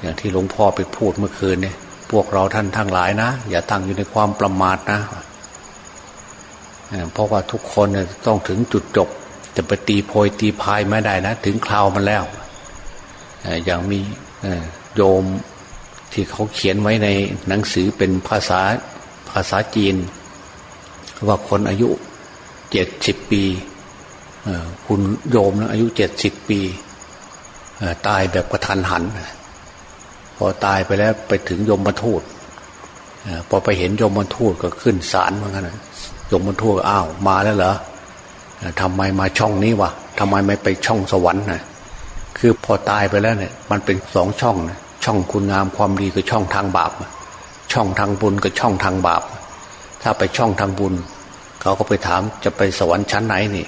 อย่างที่หลวงพ่อไปพูดเมื่อคืนเนี่ยพวกเราท่านทั้งหลายนะ อย่าตั้งอยู่ในความประมาทนะเพราะว่าทุกคนเนี่ยต้องถึงจุดจบ จะไปตีโพยตีพายไม่ได้นะ ถึงคราวมันแล้วอย่างมีโยมที่เขาเขียนไว้ในหนังสือเป็นภาษาภาษาจีน ว่าคนอายุเจ็ดสิบปีคุณโยมนะอายุเจ็ดสิบปี ตายแบบกระทันหัน พอตายไปแล้วไปถึงยมบรรทูตพอไปเห็นยมบรรทูตก็ขึ้นศาลเหมือนกันยมบรรทูตอ้าวมาแล้วเหรอทำไมมาช่องนี้วะทำไมไม่ไปช่องสวรรค์นะคือพอตายไปแล้วเนี่ย มันเป็นสองช่องนะช่องคุณงามความดีคือช่องทางบาป ช่องทางบุญกับช่องทางบาป ถ้าไปช่องทางบุญ เขาก็ไปถามจะไปสวรรค์ชั้นไหนนี่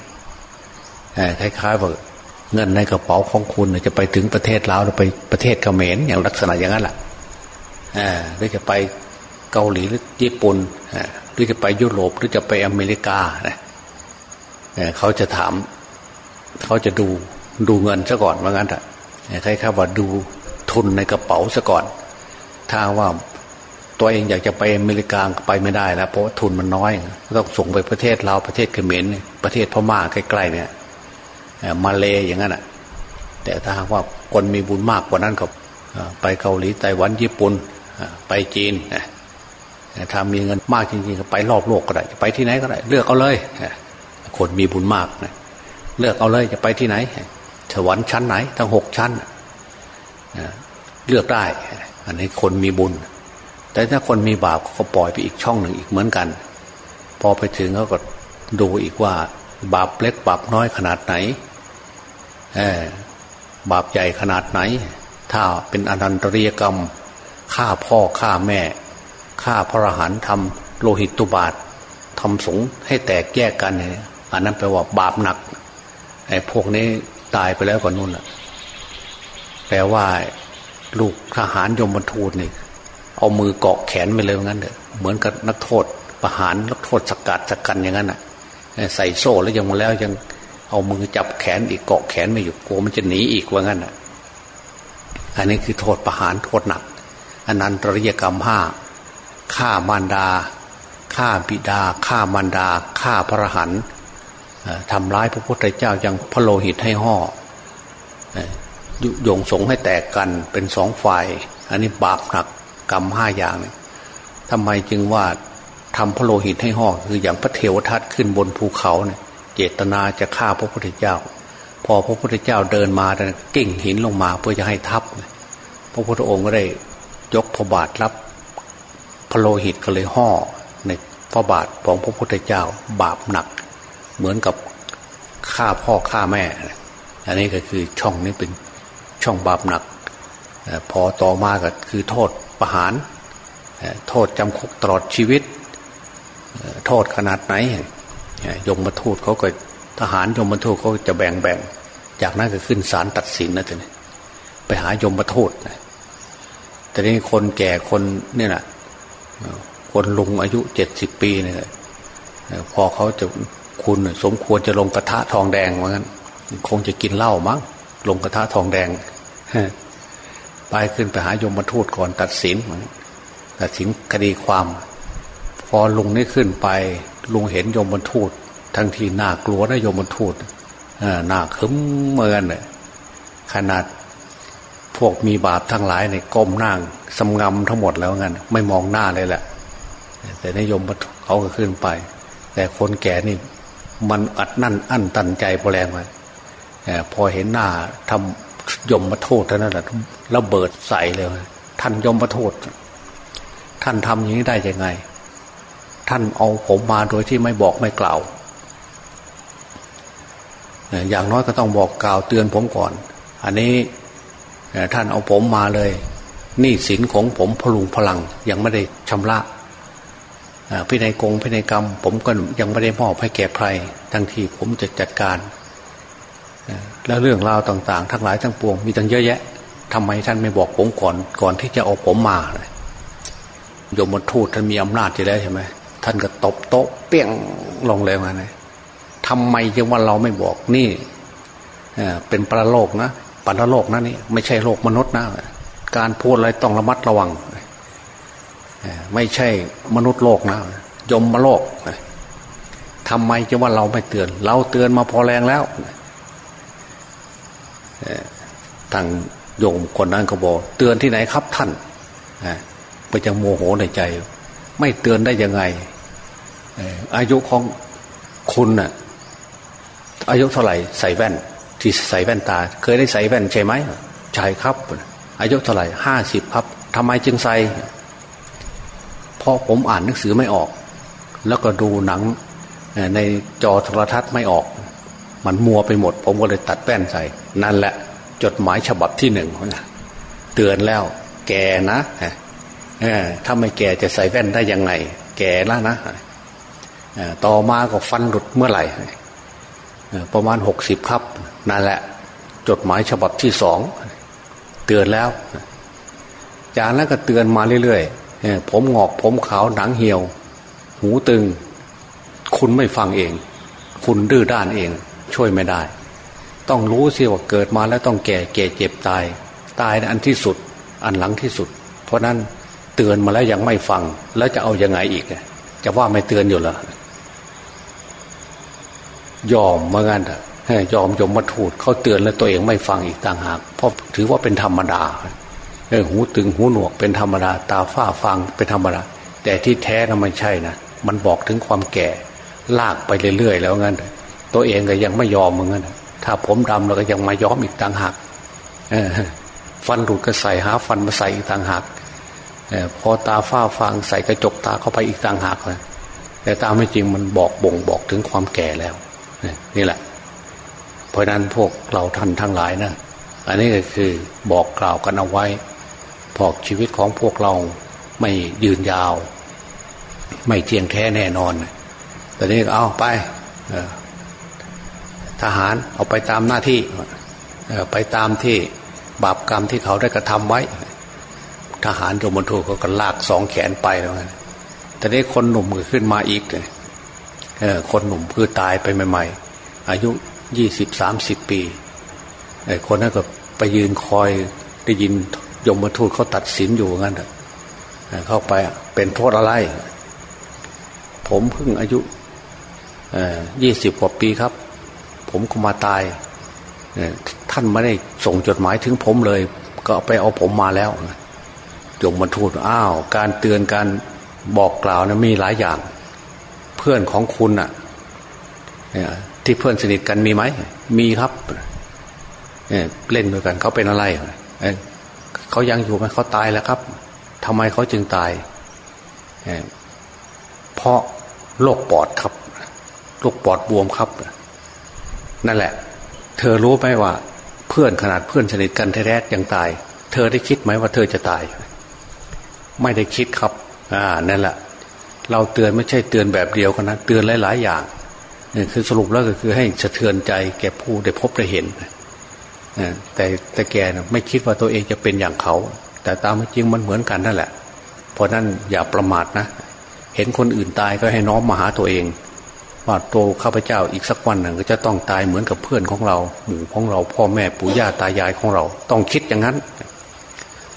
คล้ายๆว่า เงินในกระเป๋าของคุณจะไปถึงประเทศลาวหรือไปประเทศเขมรอย่างลักษณะอย่างนั้นแหละหรือจะไปเกาหลีหรือญี่ปุ่นหรือจะไปยุโรปหรือจะไปอเมริกาเขาจะถาม เขาจะดูดูเงินซะก่อนว่างั้นอะคล้ายๆว่าดูทุนในกระเป๋าซะก่อน ถ้าว่าตัวเองอยากจะไปอเมริกาไปไม่ได้แล้วเพราะทุนมันน้อย ต้องส่งไปประเทศเราประเทศเขมรประเทศพม่าใกล้ๆเนี่ย มาเลอย่างนั้นอะ แต่ถ้าหากว่าคนมีบุญมากกว่านั้นก็ไปเกาหลีไต้หวันญี่ปุ่นไปจีนถ้ามีเงินมากจริงๆก็ไปรอบโลกก็ได้ ไปที่ไหนก็ได้ เลือกเอาเลยคนมีบุญมากนะเลือกเอาเลยจะไปที่ไหนสวรรค์ชั้นไหนทั้งหกชั้นเลือกได้ อันนี้คนมีบุญ แต่ถ้าคนมีบาปก็ปล่อยไปอีกช่องหนึ่งอีกเหมือนกัน พอไปถึงเขาก็ดูอีกว่า บาปเล็กบาปน้อยขนาดไหน บาปใหญ่ขนาดไหน ถ้าเป็นอนันตริยกรรมฆ่าพ่อฆ่าแม่ฆ่าพระหันทำโลหิตตุบาททำสงให้แตกแยกกันเนี่ยอันนั้นแปลว่าบาปหนักไอ้พวกนี้ตายไปแล้วกว่านู่นแหละแปลว่า ลูกทหารยมบรรทูลนี่เอามือเกาะแขนไปเลยงั้นเถอะเหมือนกับนักโทษประหารนักโทษสกัดสกันอย่างนั้นอะใส่โซ่แล้วยังมาแล้วยัง เอามือจับแขนอีกเกาะแขนไม่อยู่กลัวมันจะหนีอีกว่างั้นอะอันนี้คือโทษประหารโทษหนักอนนันตริยกรรมห้าฆ่ามารดาฆ่าบิดาฆ่ามารดาฆ่าพระหันทำร้ายพระพุทธเจ้ายังพระโลหิตให้ห่อยุยงสงให้แตกกันเป็นสองฝ่าย อันนี้บาปหนักกรรมห้าอย่างเนี่ยทำไมจึงว่าทำพระโลหิตให้ห่อคืออย่างพระเทวทัตขึ้นบนภูเขาเนี่ย จตนาจะฆ่าพระพุทธเจ้า พอพระพุทธเจ้าเดินมากิ่งหินลงมาเพื่อจะให้ทับ พระพุทธองค์ก็ได้ยกพระบาทรับพระโลหิตก็เลยห่อในพระบาทของพระพุทธเจ้าบาปหนัก เหมือนกับฆ่าพ่อฆ่าแม่ อันนี้ก็คือช่องนี้เป็นช่องบาปหนัก พอต่อมาก็คือโทษประหาร โทษจำคุกตลอดชีวิต โทษขนาดไหน ยมมาทูตเขาก็ทหารยมมาทูตเขาจะแบ่งแบ่ง จากนั้นก็ขึ้นศาลตัดสินนะท่านไปหายมมาทูตแต่นี้คนแก่คนเนี่ยนะคนลุงอายุเจ็ดสิบปีเนี่ยพอเขาจะคุณสมควรจะลงกระทะทองแดงว่างั้นคงจะกินเหล้ามั้งลงกระทะทองแดงไปขึ้นไปหายมมาทูตก่อนตัดสินตัดสินคดีความ พอลุงนี่ขึ้นไป ลุงเห็นยมบรรทูตทั้งที่น่ากลัวนะยมบรรทูตหน้าคึ้มเมือนเลยขนาดพวกมีบาปทั้งหลายในก้มนั่งสำงำทั้งหมดแล้วงั้นไม่มองหน้าเลยแหละ แต่นายมเขาก็ขึ้นไป แต่คนแก่นี่ มันอัดนั่นอั้นตันใจพอแรงไปพอเห็นหน้าทำยมมาโทษเท่านั้นแหละระเบิดใส่เลย ท่านยมมาโทษ ท่านทำอย่างนี้ได้ยังไง ท่านเอาผมมาโดยที่ไม่บอกไม่กล่าว อย่างน้อยก็ต้องบอกกล่าวเตือนผมก่อน อันนี้ท่านเอาผมมาเลยหนี้สินของผมพลุงพลังยังไม่ได้ชำระพินัยกงพินัยกรรม ผมก็ยังไม่ได้มอบให้แก่ใครทั้งที่ผมจะจัดการ แล้วเรื่องราวต่าง ๆ ทั้งหลายทั้งปวงมีตั้งเยอะแยะทำไมท่านไม่บอกผมก่อนก่อนที่จะเอาผมมาเลยยมทูตท่านมีอำนาจอยู่แล้วใช่ไหม ท่านก็ตบโต๊ะเปี้ยงลงเลยมาเลยทำไมจึงว่าเราไม่บอกนี่เป็นปรโลกนะปรโลกนะนี่ไม่ใช่โลกมนุษย์นะ การพูดอะไรต้องระมัดระวัง ไม่ใช่มนุษย์โลกนะยมมาโลกทำไมจะว่าเราไม่เตือน เราเตือนมาพอแรงแล้วทางโยมคนนั้นก็บอก เตือนที่ไหนครับท่านไปจะโมโหในใจ ไม่เตือนได้ยังไงอายุของคุณน่ะ อายุเท่าไหร่ใส่แว่น ที่ใส่แว่นตา เคยได้ใส่แว่นใช่ไหมใช่ครับ อายุเท่าไหร่ห้าสิบครับทำไมจึงใส่เพราะผมอ่านหนังสือไม่ออก แล้วก็ดูหนังในจอโทรทัศน์ไม่ออก มันมัวไปหมด ผมก็เลยตัดแว่นใส่ นั่นแหละ จดหมายฉบับที่หนึ่งเตือนแล้ว แกนะ ถ้าไม่แก่จะใส่แว่นได้ยังไง แก่แล้วนะต่อมาก็ฟันหลุดเมื่อไหร่ประมาณหกสิบครับนั่นแหละ จดหมายฉบับที่สองเตือนแล้ว จากนั้นก็เตือนมาเรื่อยๆผมงอกผมขาวหนังเหี่ยว หูตึง คุณไม่ฟังเอง คุณดื้อด้านเอง ช่วยไม่ได้ ต้องรู้สิว่าเกิดมาแล้วต้องแก่แก่เจ็บตาย ตายอันที่สุด อันหลังที่สุด เพราะนั้น เตือนมาแล้วยังไม่ฟัง แล้วจะเอาอยัางไงอีกจะว่าไม่เตือนอยู่เหรอยอมเมื่องั้นยอมยมมาถูดเขาเตือนแล้วตัวเองไม่ฟังอีกต่างหากเพราะถือว่าเป็นธรรมดาเออหูตึงหูหนวกเป็นธรรมดา ตาฝ้าฟังเป็นธรรมดา แต่ที่แท้นะมันใช่นะมันบอกถึงความแก่ ลากไปเรื่อยๆแล้วงั้น ตัวเองก็ยังไม่ยอมเหมือนกันถ้าผมดำเราก็ยังมาย้อมอีกต่างหากฟันหลุดก็ใส่หาฟันมาใส่อีกต่างหาก พอตาฝ้าฟังใส่กระจกตาเข้าไปอีกต่างหากเลยแต่ตามไม่จริงมันบอกบ่งบอกถึงความแก่แล้วนี่แหละ เพราะนั้นพวกเราท่านทั้งหลายนะอันนี้ก็คือบอกกล่าวกันเอาไว้พอกชีวิตของพวกเราไม่ยืนยาว ไม่เที่ยงแท้แน่นอนแต่นี้เอาไปทหารเอาไปตามหน้าที่ไปตามที่บาปกรรมที่เขาได้กระทำไว้ ทหารโรมันทูเขาก็ลากสองแขนไปแล้วกันแต่นี้คนหนุ่มก็ขึ้นมาอีกเลยคนหนุ่มคือตายไปใหม่ๆ อายุยี่สิบสามสิบปีไอ้คนนั้นก็ไปยืนคอยได้ยินยมทูตเขาตัดสินอยู่งั้นเข้าไปเป็นโทษอะไร ผมเพิ่งอายุยี่สิบกว่าปีครับ ผมก็มาตายท่านไม่ได้ส่งจดหมายถึงผมเลย ก็ไปเอาผมมาแล้ว ยมทูตอ้าว การเตือนการบอกกล่าวนะมีหลายอย่าง เพื่อนของคุณอะที่เพื่อนสนิทกันมีไหมมีครับเล่นด้วยกันเขาเป็นอะไรเขายังอยู่ไหมเขาตายแล้วครับทำไมเขาจึงตายเพราะโรคปอดครับโรคปอดบวมครับ นั่นแหละ เธอรู้ไหมว่า เพื่อนขนาดเพื่อนสนิทกันแท้ๆยังตาย เธอได้คิดไหมว่าเธอจะตาย ไม่ได้คิดครับ อ่านั่นแหละ เราเตือนไม่ใช่เตือนแบบเดียวกันนะ เตือนหลาย ๆ อย่างนี่คือสรุปแล้วก็คือให้สะเทือนใจแก่ผู้ได้พบได้เห็นแต่แต่แกนะไม่คิดว่าตัวเองจะเป็นอย่างเขา แต่ตามจริงมันเหมือนกันนั่นแหละ เพราะนั้นอย่าประมาทนะ เห็นคนอื่นตายก็ให้น้อมมาหาตัวเองว่าโตข้าพเจ้าอีกสักวันหนึ่งก็จะต้องตายเหมือนกับเพื่อนของเรา หมู่ของเราพ่อแม่ปู่ย่าตายายของเรา ต้องคิดอย่างนั้น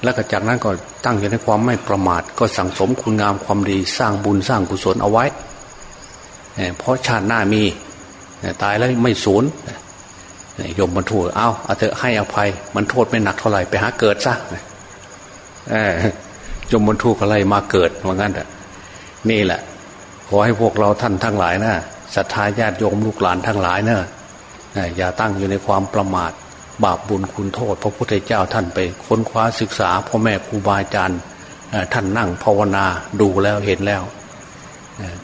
แล้วก็จากนั้นก็ตั้งอยู่ในความไม่ประมาท ก็สั่งสมคุณงามความดีสร้างบุญสร้างกุศลเอาไว้ เพราะชาติหน้ามีตายแล้วไม่สูญยมบรรทุกเอาเอาเถอะให้อภัย มันโทษไม่หนักเท่าไหร่ไปหาเกิดซะยมบรรทุกอะไรมาเกิดว่างั้นอะนี่แหละ ขอให้พวกเราท่านทั้งหลายนะศรัทธาญาติโยมลูกหลานทั้งหลายเนะอย่าตั้งอยู่ในความประมาท บาปบุญคุณโทษ พระพุทธเจ้าท่านไปค้นคว้าศึกษาพ่อแม่ครูบาอาจารย์ท่านนั่งภาวนาดูแล้วเห็นแล้ว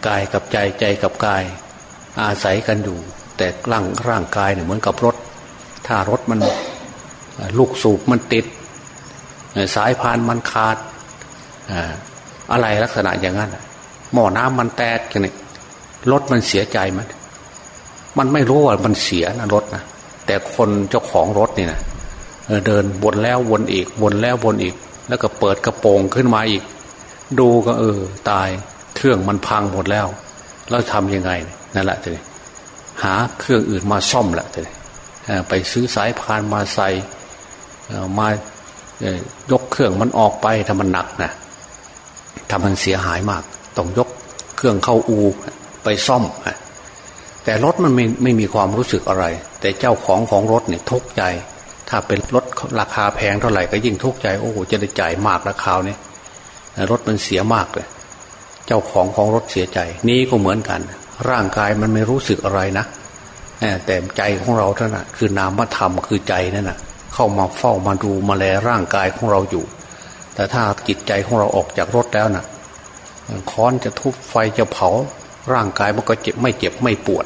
กายกับใจใจกับกาย อาศัยกันอยู่ แต่ร่างร่างกายเนี่ยเหมือนกับรถ ถ้ารถมันลูกสูบมันติด สายพานมันขาดอะไรลักษณะอย่างนั้นหม้อน้ำมันแตกอย่างนี้รถมันเสียใจมัน มันไม่รู้ว่ามันเสียนะรถนะ แต่คนเจ้าของรถนี่นะเดินวนแล้ววนอีกวนแล้ววนอีก แล้วก็เปิดกระโปรงขึ้นมาอีก ดูก็เออ ตายเครื่องมันพังหมดแล้ว แล้วทำยังไงนั่นแหละทีนี้หาเครื่องอื่นมาซ่อมแหละทีนี้ไปซื้อสายพานมาใส่มายกเครื่องมันออกไปถ้ามันหนักนะถ้ามันเสียหายมาก ต้องยกเครื่องเข้าอูไปซ่อม แต่รถมันไม่ไม่มีความรู้สึกอะไร แต่เจ้าของของรถเนี่ยทุกข์ใจ ถ้าเป็นรถราคาแพงเท่าไหร่ก็ยิ่งทุกข์ใจโอ้โหจะได้จ่ายมากราคาเนี่ยรถมันเสียมากเลยเจ้าของของรถเสียใจ นี้ก็เหมือนกัน ร่างกายมันไม่รู้สึกอะไรนะแต่ใจของเราเท่านั้นคือนามธรรมคือใจนั่นนะเข้ามาเฝ้ามาดูมาแลร่างกายของเราอยู่ แต่ถ้าจิตใจของเราออกจากรถแล้วนะ่ะค้อนจะทุบไฟจะเผา ร่างกายมันก็เจ็บไม่เจ็บไม่ปวด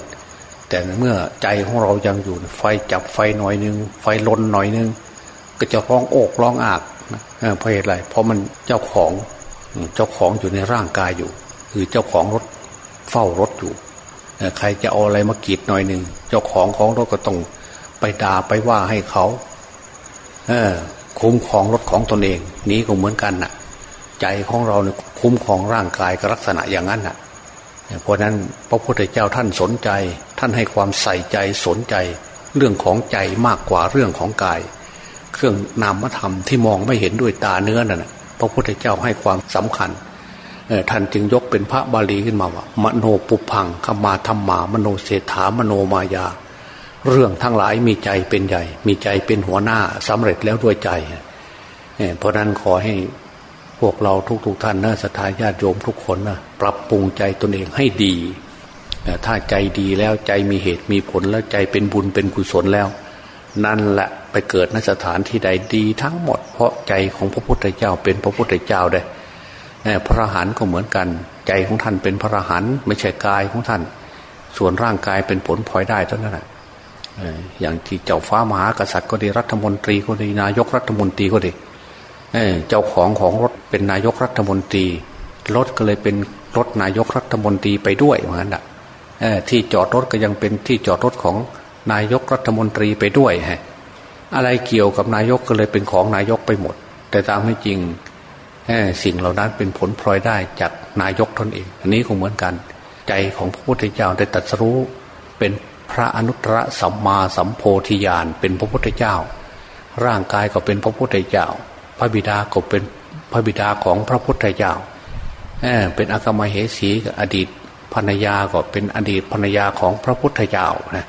แต่เมื่อใจของเรายังอยู่ ไฟจับไฟหน่อยนึง ไฟลนหน่อยนึง ก็จะร้องโอกร้องอากเพราะอะไรเพราะมันเจ้าของเจ้าของอยู่ในร่างกายอยู่ คือเจ้าของรถเฝ้ารถอยู่ใครจะเอาอะไรมากีดหน่อยหนึ่งเจ้าของของรถก็ต้องไปด่าไปว่าให้เขาเออคุ้มของรถของตนเอง นี้ก็เหมือนกันน่ะ ใจของเราเนี่ยคุ้มของร่างกายกับลักษณะอย่างนั้นน่ะ เพราะนั้นพระพุทธเจ้าท่านสนใจ ท่านให้ความใส่ใจสนใจ เรื่องของใจมากกว่าเรื่องของกาย เครื่องนามธรรมที่มองไม่เห็นด้วยตาเนื้อนั่นพระพุทธเจ้าให้ความสำคัญท่านจึงยกเป็นพระบาลีขึ้นมาว่ามโนปุพังขมาธรรมามโนเศรษฐามโนมายา เรื่องทั้งหลายมีใจเป็นใหญ่ มีใจเป็นหัวหน้าสำเร็จแล้วด้วยใจ เพราะนั้นขอให้ วกเราทุกๆทท่านนะสัตยาติโยมทุกคนนะปรับปรุงใจตนเองให้ดีถ้าใจดีแล้วใจมีเหตุมีผลแล้วใจเป็นบุญเป็นกุศลแล้ว นั่นแหละไปเกิดนสถานที่ใดดีทั้งหมด เพราะใจของพระพุทธเจ้าเป็นพระพุทธเจ้าได้พระหันก็เหมือนกัน ใจของท่านเป็นพระหันไม่ใช่กายของท่าน ส่วนร่างกายเป็นผลพลอยได้เท่านั้นแหละอย่างที่เจ้าฟ้ามหากษัตริย์ก็ดีรัฐมนตรีก็ดีนายกรัฐมนตรีก็ดี เจ้าของของรถเป็นนายกรัฐมนตรี รถก็เลยเป็นรถนายกรัฐมนตรีไปด้วยเหมือนกันที่จอดรถก็ยังเป็นที่จอดรถของนายกรัฐมนตรีไปด้วยฮะอะไรเกี่ยวกับนายกก็เลยเป็นของนายกไปหมด แต่ตามไม่จริงสิ่งเหล่านั้นเป็นผลพลอยได้จากนายกตนเอง อันนี้คงเหมือนกัน ใจของพระพุทธเจ้าได้ตรัสรู้เป็นพระอนุตตรสัมมาสัมโพธิญาณเป็นพระพุทธเจ้า ร่างกายก็เป็นพระพุทธเจ้า พระบิดาก็เป็นพระบิดาของพระพุทธเจ้าเป็นอากมเหสีอดีตภรรยาก็เป็นอดีตภรรยาของพระพุทธเจ้านะ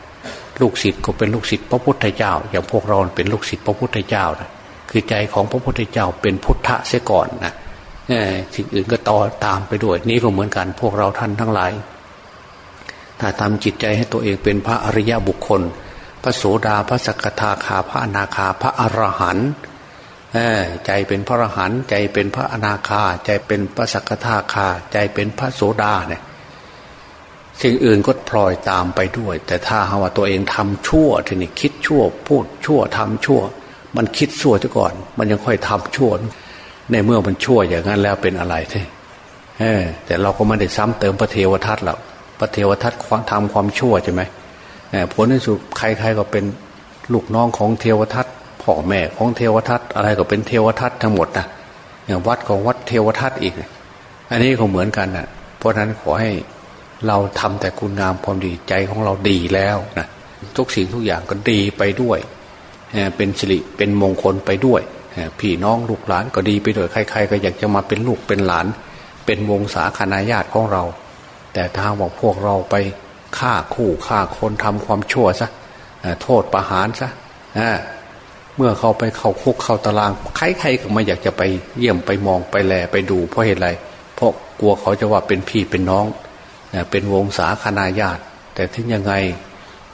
ลูกศิษย์ก็เป็นลูกศิษย์พระพุทธเจ้า อย่างพวกเราเป็นลูกศิษย์พระพุทธเจ้านะคือใจของพระพุทธเจ้าเป็นพุทธะเสียก่อนนะสิ่งอื่นก็ต่อตามไปด้วย นี่ก็เหมือนกันพวกเราท่านทั้งหลาย ถ้าทำจิตใจให้ตัวเองเป็นพระอริยบุคคล พระโสดาพระสกทาคาพระอนาคาพระอรหันต์ ใจเป็นพระอรหันต์ใจเป็นพระอนาคา ใจเป็นพระสักทาคา ใจเป็นพระโสดาเนี่ยสิ่งอื่นก็พลอยตามไปด้วย แต่ถ้าว่าตัวเองทำชั่วทีนี้คิดชั่ว พูดชั่วทำชั่ว มันคิดชั่วซะก่อน มันยังค่อยทำชั่ว ในเมื่อมันชั่วอย่างนั้นแล้วเป็นอะไรท่แต่เราก็ไม่ได้ซ้ำเติมพระเทวทัตหรอกพระเทวทัตทำความชั่วใช่ไหมผลในสุดใครๆก็เป็นลูกน้องของเทวทัต พ่อแม่ของเทวทัตอะไรก็เป็นเทวทัตทั้งหมดนะอย่างวัดของวัดเทวทัตอีก อันนี้ก็เหมือนกันนะเพราะฉะนั้นขอให้เราทำแต่คุณงามความดีใจของเราดีแล้วนะทุกสิ่งทุกอย่างก็ดีไปด้วยเป็นสิริเป็นมงคลไปด้วยพี่น้องลูกหลานก็ดีไปด้วยใคร ๆ ก็อยากจะมาเป็นลูกเป็นหลาน เป็นวงศาคณาญาติของเรา แต่ถ้าบอกพวกเราไปฆ่าคู่ฆ่าคนทำความชั่วซะโทษประหารซะ เมื่อเขาไปเข้าคุกเข้าตารางใครๆก็ไม่อยากจะไปเยี่ยมไปมองไปแลไปดู เพราะเหตุไร เพราะกลัวเขาจะว่าเป็นพี่เป็นน้องเป็นวงศาคณาญาติ แต่ถึงยังไง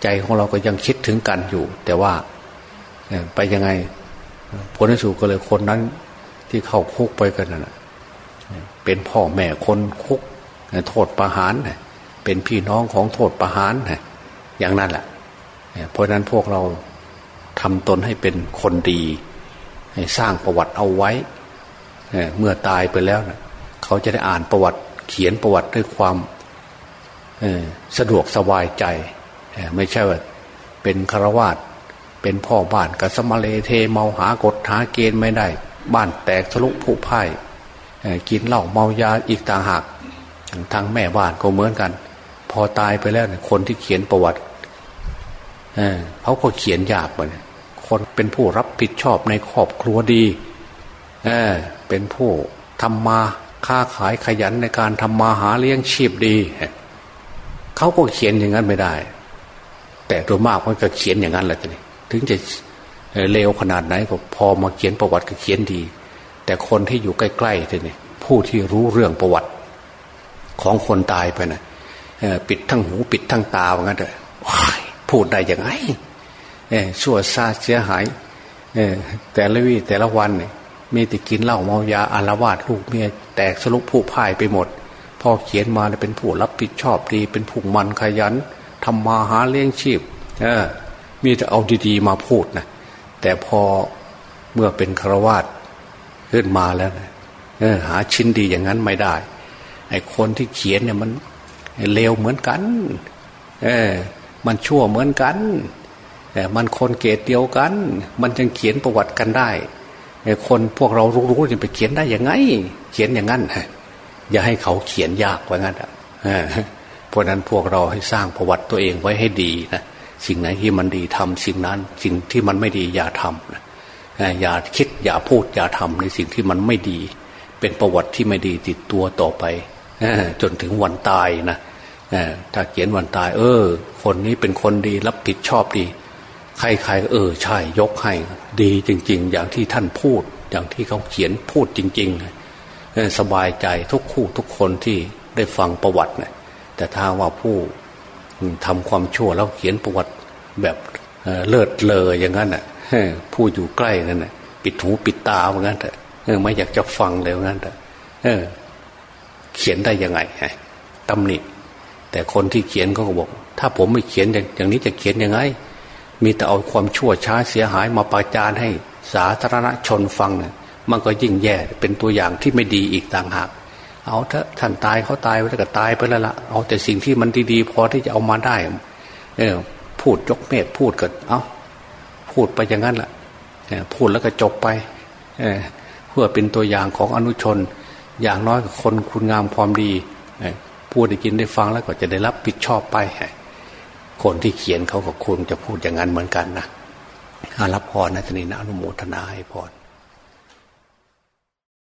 ใจของเราก็ยังคิดถึงกันอยู่ แต่ว่าไปยังไงผลที่สุดก็เลยคนนั้นที่เข้าคุกไปกันนะเป็นพ่อแม่คนคุกโทษประหารเป็นพี่น้องของโทษประหารอย่างนั้นแหละเพราะนั้นพวกเรา ทำตนให้เป็นคนดี ให้สร้างประวัติเอาไว้ เมื่อตายไปแล้วนะเขาจะได้อ่านประวัติเขียนประวัติด้วยความสะดวกสบายใจ ไม่ใช่ว่าเป็นคารวาสเป็นพ่อบ้านกับสมาเลเทเมาหากฎหาเกณฑ์ไม่ได้ บ้านแตกทะลุผุพ่ายกินเหล้าเมายาอีกต่างหากทางแม่บ้านก็เหมือนกัน พอตายไปแล้วคนที่เขียนประวัติเขาก็เขียนยาบเหมือน คนเป็นผู้รับผิดชอบในครอบครัวดีเออเป็นผู้ทำมาค้าขายขยันในการทำมาหาเลี้ยงชีพดีเขาก็เขียนอย่างนั้นไม่ได้ แต่โดยมากมันก็เขียนอย่างนั้นแหละทีนี้ถึงจะเลวขนาดไหนก็พอมาเขียนประวัติก็เขียนดี แต่คนที่อยู่ใกล้ๆทีนี้ผู้ที่รู้เรื่องประวัติของคนตายไปนะปิดทั้งหูปิดทั้งตาว่างั้นเถอะพูดได้ยังไง ชั่วซาเสียหายแต่ละวีแต่ละวันเนี่ยมีแต่กินเหล้าเมายาอารวาสลูกเมียแตกสลุปผู้พ่ายไปหมดพ่อเขียนมาเป็นผู้รับผิดชอบดี เป็นผู้มันขยันทำมาหาเลี้ยงชีพมีแต่เอาดีๆมาพูดนะแต่พอเมื่อเป็นครวาสขึ้นมาแล้วนะหาชิ้นดีอย่างนั้นไม่ได้ไอ้คนที่เขียนเนี่ยมันเลวเหมือนกัน เออ มันชั่วเหมือนกัน มันคนเกตเดียวกัน มันจึงเขียนประวัติกันได้คนพวกเรารู้ๆจะไปเขียนได้ยังไง เขียนอย่างนั้นอย่าให้เขาเขียนยากว่างั้นอะเพราะนั้นพวกเราให้สร้างประวัติตัวเองไว้ให้ดีนะสิ่งไหนที่มันดีทำสิ่งนั้น สิ่งที่มันไม่ดีอย่าทำนะอย่าคิดอย่าพูดอย่าทำในสิ่งที่มันไม่ดี เป็นประวัติที่ไม่ดีติดตัวต่อไปจนถึงวันตายนะถ้าเขียนวันตาย เออ คนนี้เป็นคนดีรับผิดชอบดี ใครๆเออใช่ยกให้ดีจริง ๆ อย่างที่ท่านพูด อย่างที่เขาเขียนพูดจริงๆสบายใจทุกคู่ทุกคนที่ได้ฟังประวัตินะแต่ถ้าว่าผู้ทำความชั่วแล้วเขียนประวัติแบบเลิศเลออย่างนั้นอะผู้อยู่ใกล้นั่นน่ะปิดหูปิดตาเหมือนกันเถอะไม่อยากจะฟังเลยเหมือนกันเถอะเขียนได้ยังไงตำหนิแต่คนที่เขียนเขาก็บอก ถ้าผมไม่เขียนอย่างนี้จะเขียนยังไง มีแต่เอาความชั่วช้าเสียหายมาประจานให้สาธารณชนฟังเนี่ยมันก็ยิ่งแย่เป็นตัวอย่างที่ไม่ดีอีกต่างหาก เอาเถอะท่านตายเขาตายไปแล้วก็ตายไปแล้วละเอาแต่สิ่งที่มันดีๆพอที่จะเอามาได้ เออ พูดยกเมฆพูดกิดเอาพูดไปอย่างนั้นแหละพูดแล้วก็จบไปเอเพื่อเป็นตัวอย่างของอนุชน อย่างน้อยกับคนคุณงามความดีพูดได้กินได้ฟังแล้วก็จะได้รับผิดชอบไป คนที่เขียนเขาก็คุณจะพูดอย่างนั้นเหมือนกันนะรับพรนะทนีนะอนุโมทนาให้พร